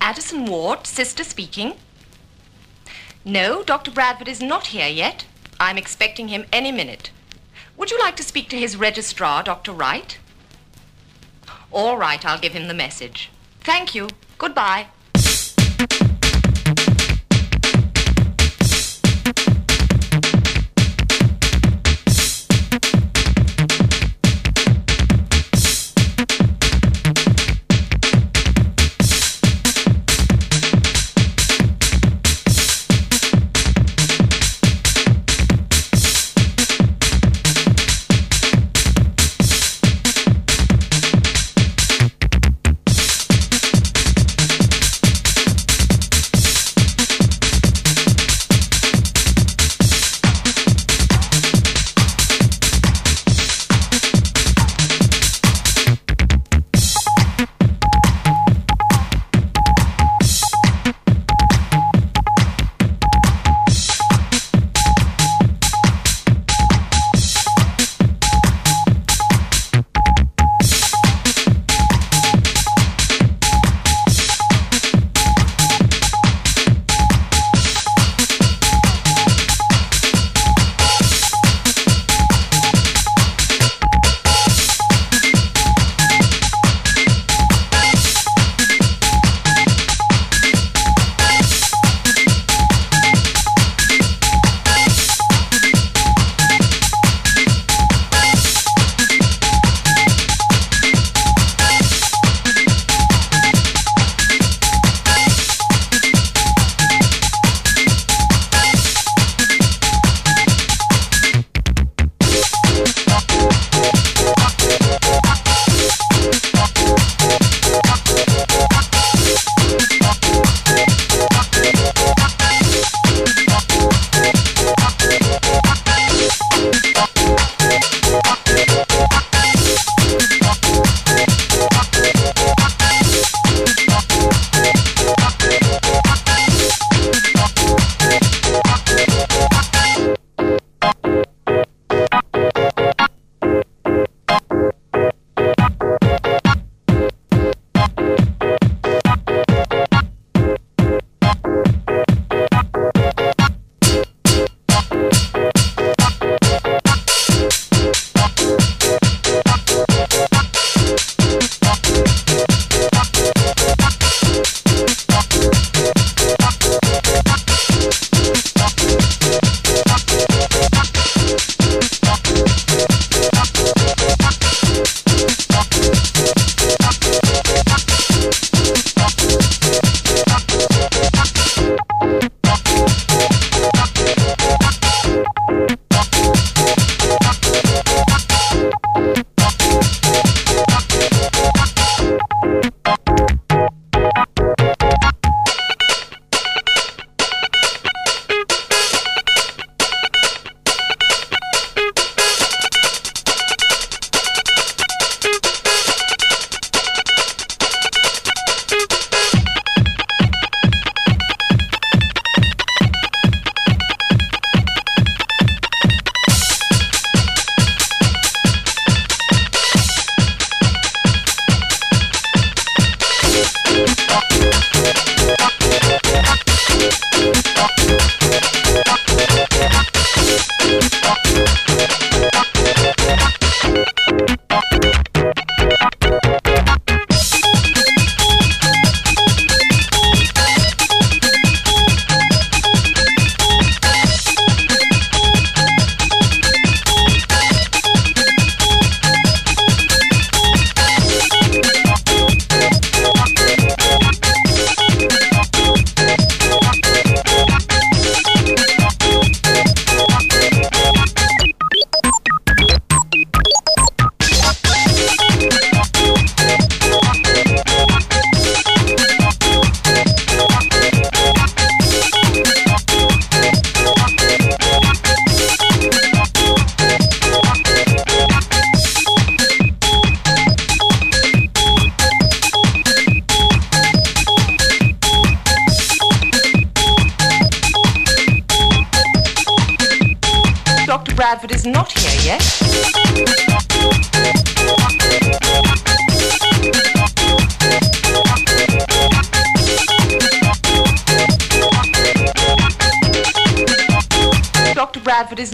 Addison Ward, sister speaking. No, Dr. Bradford is not here yet. I'm expecting him any minute. Would you like to speak to his registrar, Dr. Wright? All right, I'll give him the message. Thank you. Goodbye.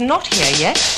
Not here yet.